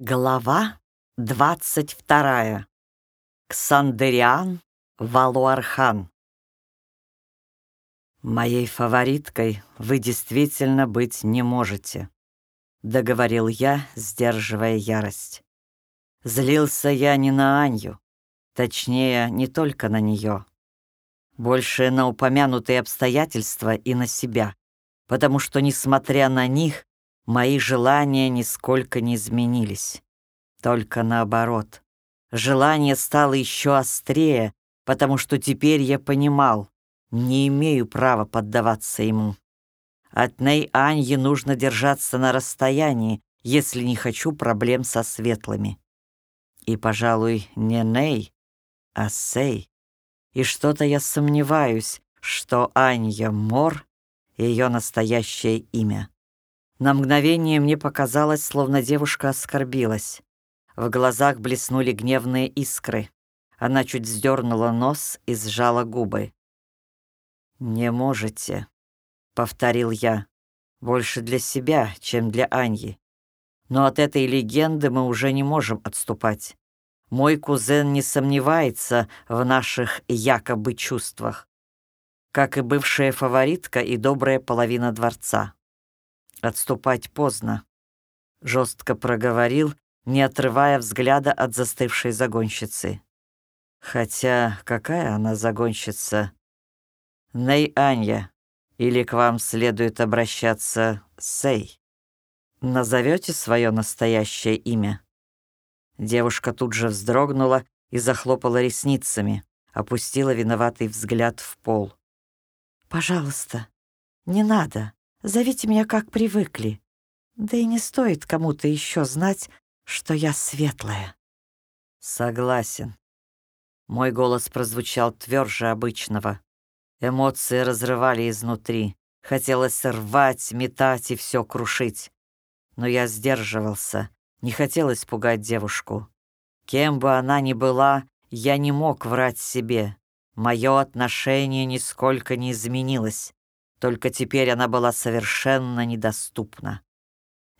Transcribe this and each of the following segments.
Глава двадцать вторая. Ксандериан Валуархан. «Моей фавориткой вы действительно быть не можете», — договорил я, сдерживая ярость. Злился я не на Аню, точнее, не только на нее, больше на упомянутые обстоятельства и на себя, потому что, несмотря на них, Мои желания нисколько не изменились. Только наоборот. Желание стало еще острее, потому что теперь я понимал, не имею права поддаваться ему. От Ней Аньи нужно держаться на расстоянии, если не хочу проблем со светлыми. И, пожалуй, не Ней, а Сей. И что-то я сомневаюсь, что Анья Мор — ее настоящее имя. На мгновение мне показалось, словно девушка оскорбилась. В глазах блеснули гневные искры. Она чуть вздернула нос и сжала губы. «Не можете», — повторил я, — «больше для себя, чем для Аньи. Но от этой легенды мы уже не можем отступать. Мой кузен не сомневается в наших якобы чувствах, как и бывшая фаворитка и добрая половина дворца. Отступать поздно. Жестко проговорил, не отрывая взгляда от застывшей загонщицы. Хотя какая она загонщица? Ней Анья, или к вам следует обращаться Сей? Назовете свое настоящее имя? Девушка тут же вздрогнула и захлопала ресницами, опустила виноватый взгляд в пол. «Пожалуйста, не надо», Зовите меня, как привыкли. Да и не стоит кому-то еще знать, что я светлая». «Согласен». Мой голос прозвучал тверже обычного. Эмоции разрывали изнутри. Хотелось рвать, метать и все крушить. Но я сдерживался, не хотел испугать девушку. Кем бы она ни была, я не мог врать себе. Мое отношение нисколько не изменилось. Только теперь она была совершенно недоступна.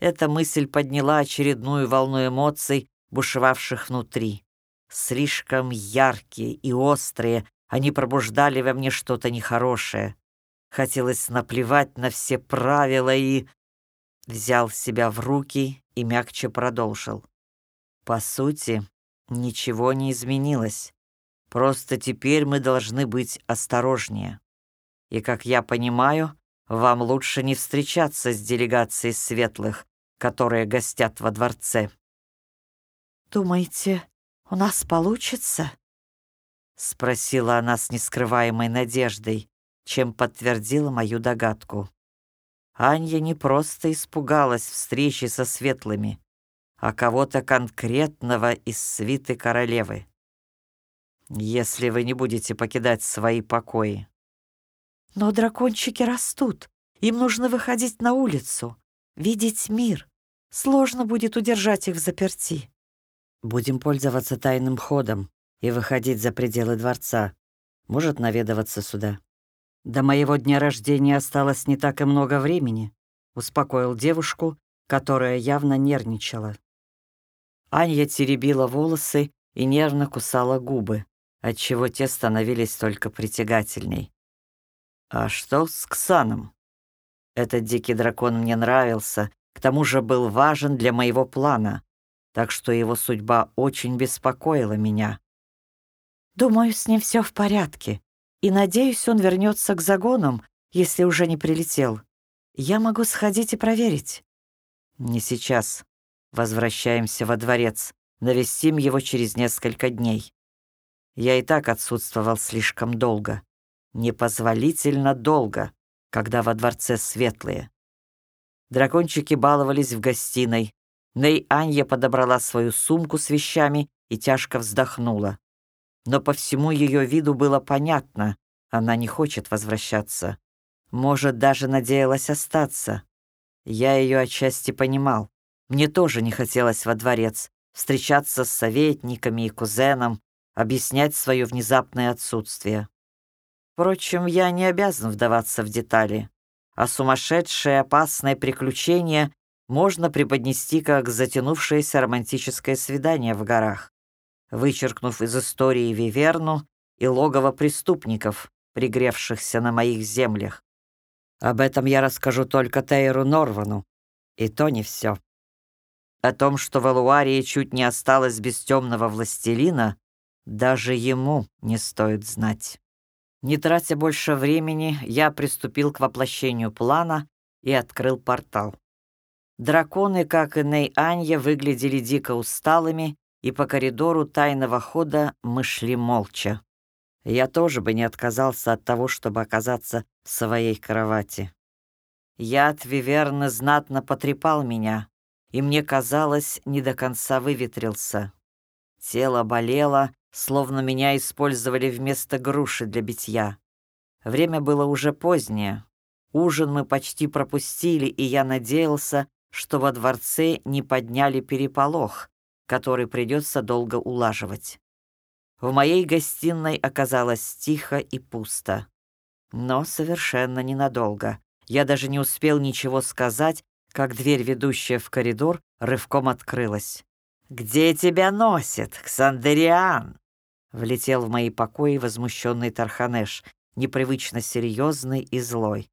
Эта мысль подняла очередную волну эмоций, бушевавших внутри. Слишком яркие и острые, они пробуждали во мне что-то нехорошее. Хотелось наплевать на все правила и... Взял себя в руки и мягче продолжил. По сути, ничего не изменилось. Просто теперь мы должны быть осторожнее. И, как я понимаю, вам лучше не встречаться с делегацией светлых, которые гостят во дворце». «Думаете, у нас получится?» — спросила она с нескрываемой надеждой, чем подтвердила мою догадку. Анья не просто испугалась встречи со светлыми, а кого-то конкретного из свиты королевы. «Если вы не будете покидать свои покои», но дракончики растут. Им нужно выходить на улицу, видеть мир. Сложно будет удержать их в заперти. Будем пользоваться тайным ходом и выходить за пределы дворца. Может наведываться сюда. До моего дня рождения осталось не так и много времени, успокоил девушку, которая явно нервничала. Анья теребила волосы и нервно кусала губы, отчего те становились только притягательней. А что с Ксаном? Этот дикий дракон мне нравился, к тому же был важен для моего плана, так что его судьба очень беспокоила меня. Думаю, с ним все в порядке, и надеюсь, он вернется к загонам, если уже не прилетел. Я могу сходить и проверить. Не сейчас. Возвращаемся во дворец. Навестим его через несколько дней. Я и так отсутствовал слишком долго непозволительно долго, когда во дворце светлые. Дракончики баловались в гостиной. Ней Анья подобрала свою сумку с вещами и тяжко вздохнула. Но по всему ее виду было понятно, она не хочет возвращаться. Может, даже надеялась остаться. Я ее отчасти понимал. Мне тоже не хотелось во дворец, встречаться с советниками и кузеном, объяснять свое внезапное отсутствие. Впрочем, я не обязан вдаваться в детали. А сумасшедшее опасное приключение можно преподнести как затянувшееся романтическое свидание в горах, вычеркнув из истории Виверну и логово преступников, пригревшихся на моих землях. Об этом я расскажу только Тейру Норвану, и то не все. О том, что в Алуарии чуть не осталось без темного властелина, даже ему не стоит знать. Не тратя больше времени, я приступил к воплощению плана и открыл портал. Драконы, как и Ней Анья, выглядели дико усталыми, и по коридору тайного хода мы шли молча. Я тоже бы не отказался от того, чтобы оказаться в своей кровати. Яд Виверны знатно потрепал меня, и мне казалось, не до конца выветрился. Тело болело, словно меня использовали вместо груши для битья. Время было уже позднее. Ужин мы почти пропустили, и я надеялся, что во дворце не подняли переполох, который придется долго улаживать. В моей гостиной оказалось тихо и пусто. Но совершенно ненадолго. Я даже не успел ничего сказать, как дверь, ведущая в коридор, рывком открылась. «Где тебя носит, Ксандериан?» Влетел в мои покои возмущенный Тарханеш, непривычно серьезный и злой.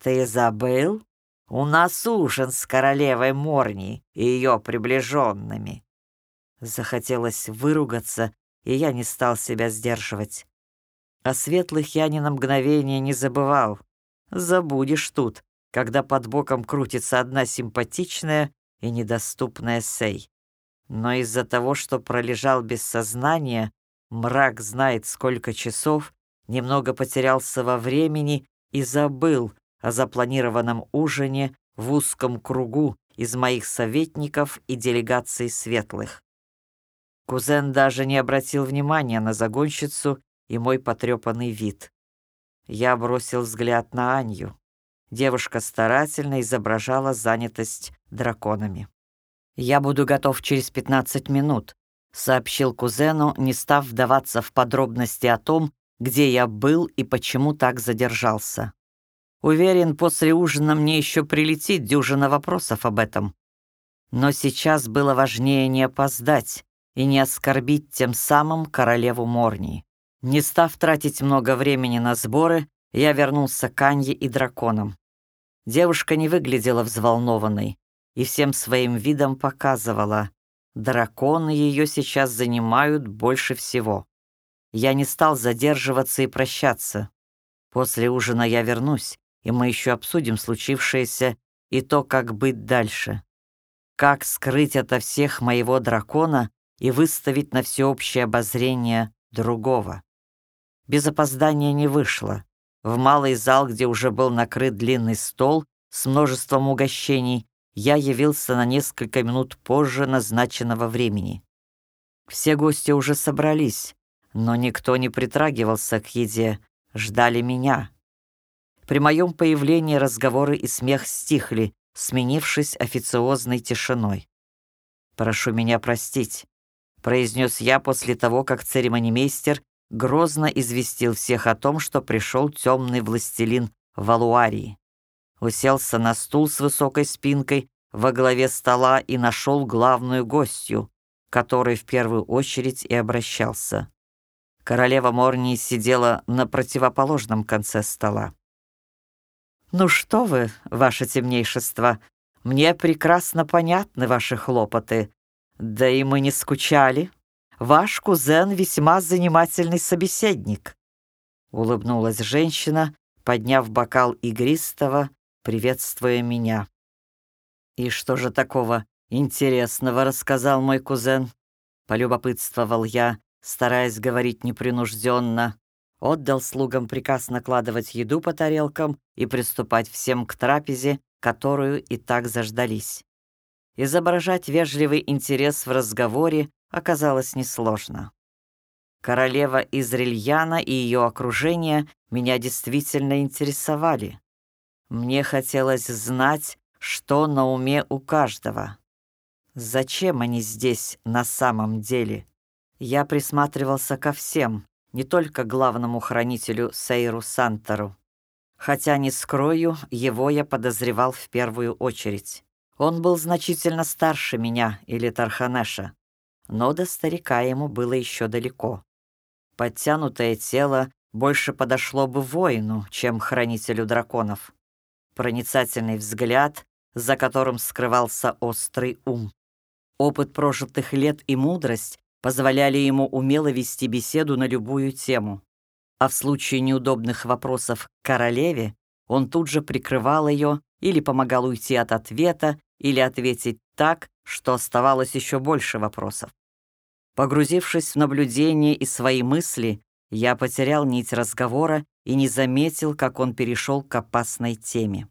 «Ты забыл? У нас ужин с королевой Морни и ее приближенными». Захотелось выругаться, и я не стал себя сдерживать. О светлых я ни на мгновение не забывал. Забудешь тут, когда под боком крутится одна симпатичная и недоступная Сей. Но из-за того, что пролежал без сознания, мрак знает сколько часов, немного потерялся во времени и забыл о запланированном ужине в узком кругу из моих советников и делегаций светлых. Кузен даже не обратил внимания на загонщицу и мой потрепанный вид. Я бросил взгляд на Анью. Девушка старательно изображала занятость драконами. «Я буду готов через 15 минут», — сообщил кузену, не став вдаваться в подробности о том, где я был и почему так задержался. Уверен, после ужина мне еще прилетит дюжина вопросов об этом. Но сейчас было важнее не опоздать и не оскорбить тем самым королеву Морнии. Не став тратить много времени на сборы, я вернулся к Анье и драконам. Девушка не выглядела взволнованной и всем своим видом показывала, драконы ее сейчас занимают больше всего. Я не стал задерживаться и прощаться. После ужина я вернусь, и мы еще обсудим случившееся и то, как быть дальше. Как скрыть ото всех моего дракона и выставить на всеобщее обозрение другого. Без опоздания не вышло. В малый зал, где уже был накрыт длинный стол с множеством угощений, я явился на несколько минут позже назначенного времени. Все гости уже собрались, но никто не притрагивался к еде, ждали меня. При моем появлении разговоры и смех стихли, сменившись официозной тишиной. «Прошу меня простить произнес я после того, как церемонимейстер грозно известил всех о том, что пришел темный властелин Валуарии. Уселся на стул с высокой спинкой во главе стола и нашел главную гостью, которой в первую очередь и обращался. Королева Морнии сидела на противоположном конце стола. «Ну что вы, ваше темнейшество, мне прекрасно понятны ваши хлопоты», «Да и мы не скучали. Ваш кузен весьма занимательный собеседник», — улыбнулась женщина, подняв бокал игристого, приветствуя меня. «И что же такого интересного рассказал мой кузен?» — полюбопытствовал я, стараясь говорить непринужденно. Отдал слугам приказ накладывать еду по тарелкам и приступать всем к трапезе, которую и так заждались. Изображать вежливый интерес в разговоре оказалось несложно. Королева из Рильяна и ее окружение меня действительно интересовали. Мне хотелось знать, что на уме у каждого. Зачем они здесь на самом деле? Я присматривался ко всем, не только главному хранителю Сейру Сантору. Хотя, не скрою, его я подозревал в первую очередь. Он был значительно старше меня или Тарханеша, но до старика ему было еще далеко. Подтянутое тело больше подошло бы воину, чем хранителю драконов. Проницательный взгляд, за которым скрывался острый ум. Опыт прожитых лет и мудрость позволяли ему умело вести беседу на любую тему. А в случае неудобных вопросов к королеве он тут же прикрывал ее или помогал уйти от ответа, или ответить так, что оставалось еще больше вопросов. Погрузившись в наблюдение и свои мысли, я потерял нить разговора и не заметил, как он перешел к опасной теме.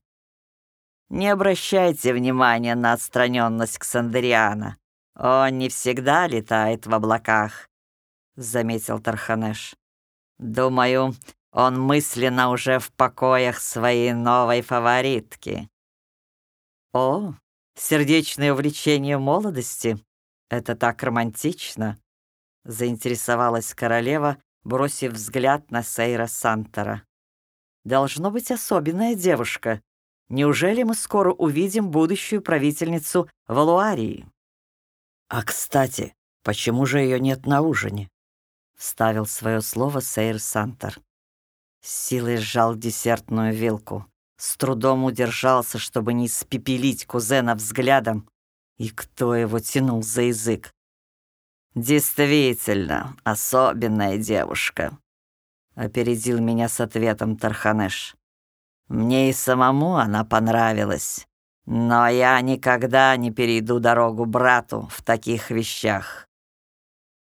«Не обращайте внимания на отстраненность Ксандериана. Он не всегда летает в облаках», — заметил Тарханеш. «Думаю, он мысленно уже в покоях своей новой фаворитки». «О, сердечное увлечение молодости. Это так романтично», — заинтересовалась королева, бросив взгляд на Сейра Сантора. «Должно быть особенная девушка. Неужели мы скоро увидим будущую правительницу Валуарии?» «А, кстати, почему же ее нет на ужине?» — вставил свое слово Сейр Сантор. С силой сжал десертную вилку. С трудом удержался, чтобы не испепелить кузена взглядом. И кто его тянул за язык? «Действительно, особенная девушка», — опередил меня с ответом Тарханеш. «Мне и самому она понравилась, но я никогда не перейду дорогу брату в таких вещах.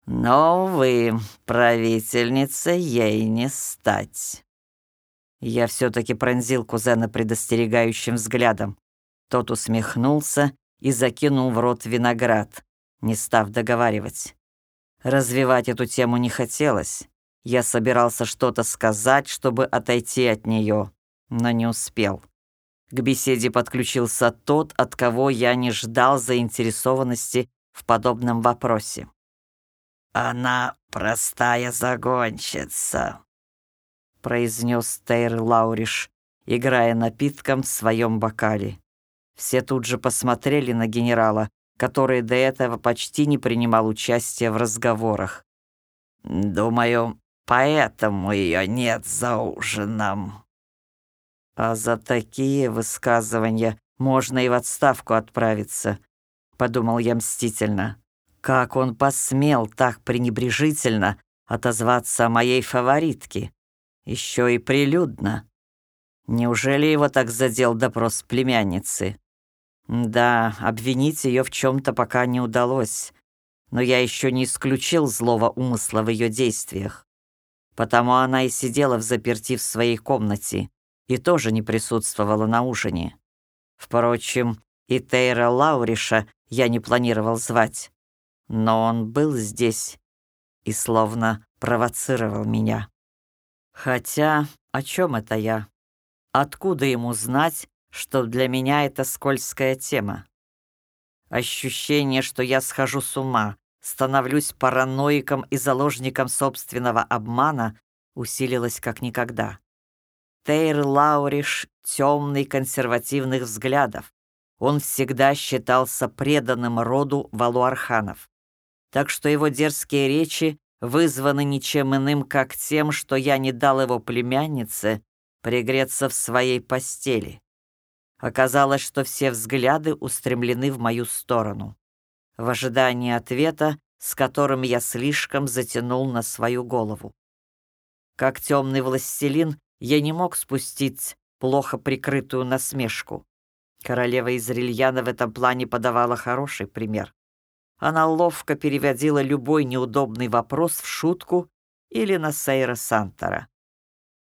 Но, увы, правительница ей не стать». Я все-таки пронзил кузена предостерегающим взглядом. Тот усмехнулся и закинул в рот виноград, не став договаривать. Развивать эту тему не хотелось. Я собирался что-то сказать, чтобы отойти от нее, но не успел. К беседе подключился тот, от кого я не ждал заинтересованности в подобном вопросе. «Она простая загонщица», — произнес Тейр Лауриш, играя напитком в своем бокале. Все тут же посмотрели на генерала, который до этого почти не принимал участия в разговорах. «Думаю, поэтому ее нет за ужином». «А за такие высказывания можно и в отставку отправиться», — подумал я мстительно. «Как он посмел так пренебрежительно отозваться о моей фаворитке? Еще и прилюдно. Неужели его так задел допрос племянницы?» Да, обвинить ее в чем-то пока не удалось, но я еще не исключил злого умысла в ее действиях. Потому она и сидела в заперти в своей комнате и тоже не присутствовала на ужине. Впрочем, и Тейра Лауриша я не планировал звать, но он был здесь и словно провоцировал меня. Хотя, о чем это я? Откуда ему знать, что для меня это скользкая тема. Ощущение, что я схожу с ума, становлюсь параноиком и заложником собственного обмана, усилилось как никогда. Тейр Лауриш темный консервативных взглядов. Он всегда считался преданным роду Валуарханов. Так что его дерзкие речи вызваны ничем иным, как тем, что я не дал его племяннице пригреться в своей постели. Оказалось, что все взгляды устремлены в мою сторону. В ожидании ответа, с которым я слишком затянул на свою голову. Как темный властелин, я не мог спустить плохо прикрытую насмешку. Королева из Рильяна в этом плане подавала хороший пример. Она ловко переводила любой неудобный вопрос в шутку или на Сейра Сантора.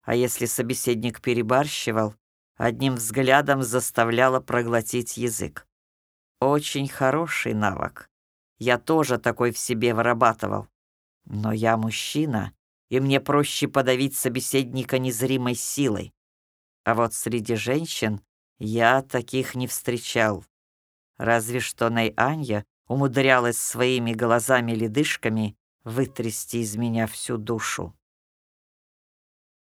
А если собеседник перебарщивал, одним взглядом заставляла проглотить язык. Очень хороший навык. Я тоже такой в себе вырабатывал. Но я мужчина, и мне проще подавить собеседника незримой силой. А вот среди женщин я таких не встречал. Разве что Найанья умудрялась своими глазами-ледышками вытрясти из меня всю душу.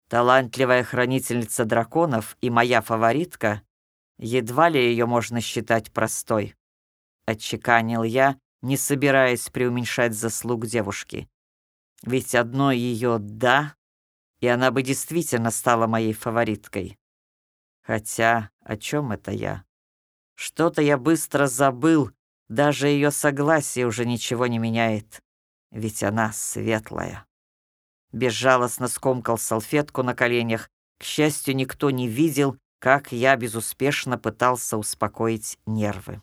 Талантливая хранительница драконов и моя фаворитка Едва ли ее можно считать простой. Отчеканил я, не собираясь преуменьшать заслуг девушки. Ведь одно ее «да», и она бы действительно стала моей фавориткой. Хотя о чем это я? Что-то я быстро забыл, даже ее согласие уже ничего не меняет, ведь она светлая. Безжалостно скомкал салфетку на коленях. К счастью, никто не видел, как я безуспешно пытался успокоить нервы.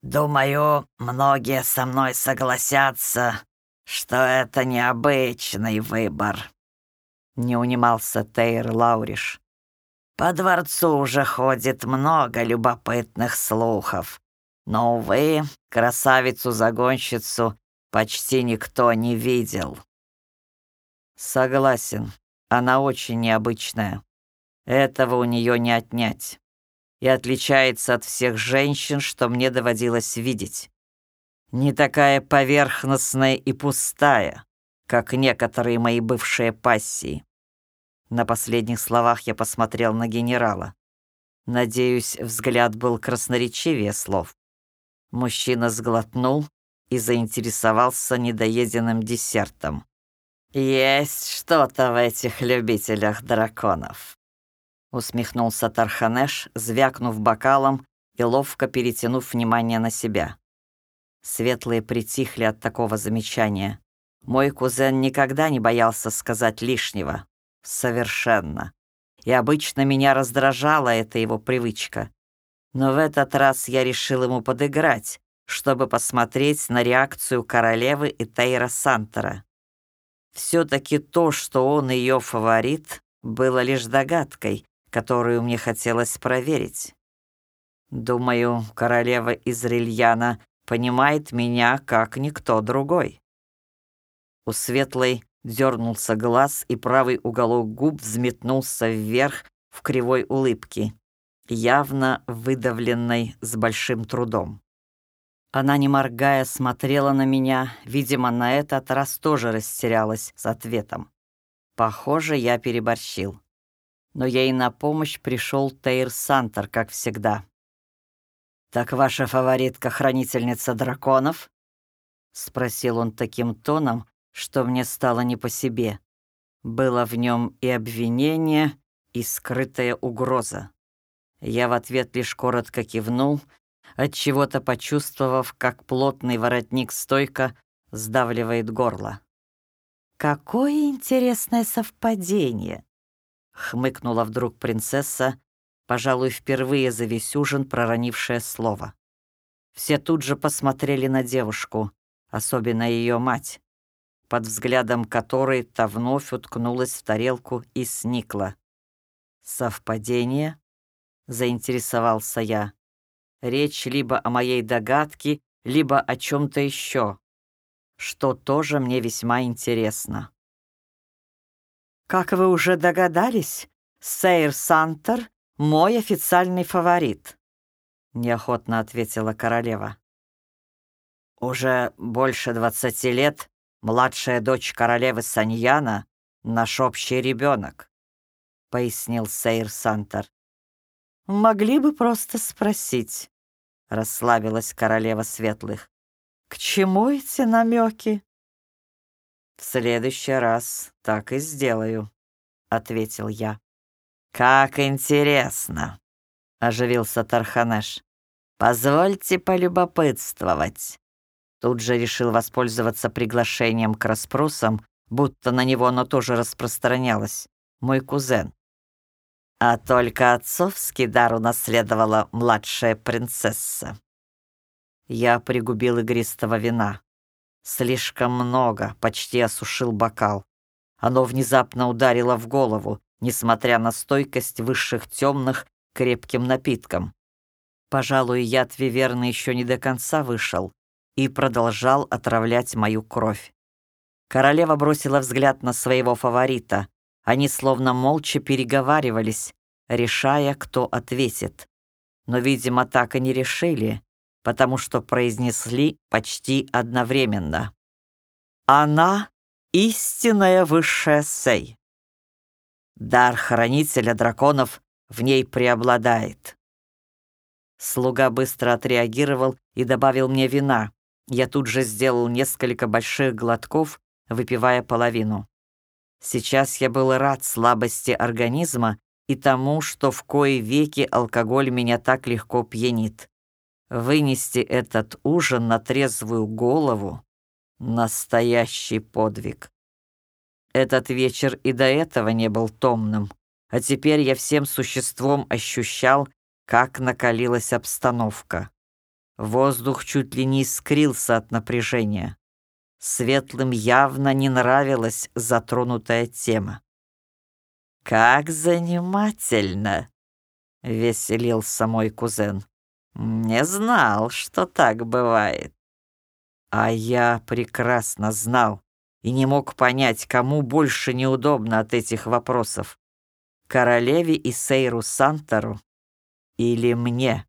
«Думаю, многие со мной согласятся, что это необычный выбор», — не унимался Тейр Лауриш. «По дворцу уже ходит много любопытных слухов, но, увы, красавицу-загонщицу почти никто не видел». «Согласен, она очень необычная. Этого у нее не отнять. И отличается от всех женщин, что мне доводилось видеть. Не такая поверхностная и пустая, как некоторые мои бывшие пассии. На последних словах я посмотрел на генерала. Надеюсь, взгляд был красноречивее слов. Мужчина сглотнул и заинтересовался недоеденным десертом. «Есть что-то в этих любителях драконов», — усмехнулся Тарханеш, звякнув бокалом и ловко перетянув внимание на себя. Светлые притихли от такого замечания. Мой кузен никогда не боялся сказать лишнего. Совершенно. И обычно меня раздражала эта его привычка. Но в этот раз я решил ему подыграть, чтобы посмотреть на реакцию королевы и Тейра Сантера. Все-таки то, что он ее фаворит, было лишь догадкой, которую мне хотелось проверить. Думаю, королева из Рильяна понимает меня, как никто другой. У Светлой дернулся глаз, и правый уголок губ взметнулся вверх в кривой улыбке явно выдавленной с большим трудом. Она, не моргая, смотрела на меня, видимо, на этот раз тоже растерялась с ответом. Похоже, я переборщил. Но ей на помощь пришел Тейр Сантер, как всегда. «Так ваша фаворитка — хранительница драконов?» — спросил он таким тоном, что мне стало не по себе. Было в нем и обвинение, и скрытая угроза. Я в ответ лишь коротко кивнул, от чего то почувствовав, как плотный воротник стойка сдавливает горло. «Какое интересное совпадение!» — хмыкнула вдруг принцесса, пожалуй, впервые за весь ужин проронившее слово. Все тут же посмотрели на девушку, особенно ее мать, под взглядом которой та вновь уткнулась в тарелку и сникла. Совпадение? заинтересовался я. Речь либо о моей догадке, либо о чем-то еще, что тоже мне весьма интересно. Как вы уже догадались, Сейр Сантер — мой официальный фаворит, неохотно ответила королева. Уже больше двадцати лет младшая дочь королевы Саньяна — наш общий ребенок, пояснил Сейр Сантер. «Могли бы просто спросить», — расслабилась королева светлых. «К чему эти намеки?» «В следующий раз так и сделаю», — ответил я. «Как интересно», — оживился Тарханеш. «Позвольте полюбопытствовать». Тут же решил воспользоваться приглашением к расспросам, будто на него оно тоже распространялось. Мой кузен. А только отцовский дар унаследовала младшая принцесса. Я пригубил игристого вина. Слишком много, почти осушил бокал. Оно внезапно ударило в голову, несмотря на стойкость высших темных крепким напитком. Пожалуй, яд Виверны еще не до конца вышел и продолжал отравлять мою кровь. Королева бросила взгляд на своего фаворита, они словно молча переговаривались, решая, кто ответит. Но, видимо, так и не решили, потому что произнесли почти одновременно. «Она — истинная высшая Сей. Дар хранителя драконов в ней преобладает. Слуга быстро отреагировал и добавил мне вина. Я тут же сделал несколько больших глотков, выпивая половину. Сейчас я был рад слабости организма и тому, что в кои веки алкоголь меня так легко пьянит. Вынести этот ужин на трезвую голову — настоящий подвиг. Этот вечер и до этого не был томным, а теперь я всем существом ощущал, как накалилась обстановка. Воздух чуть ли не искрился от напряжения. Светлым явно не нравилась затронутая тема. «Как занимательно!» — веселился мой кузен. «Не знал, что так бывает». А я прекрасно знал и не мог понять, кому больше неудобно от этих вопросов. Королеве и Сейру Сантору или мне.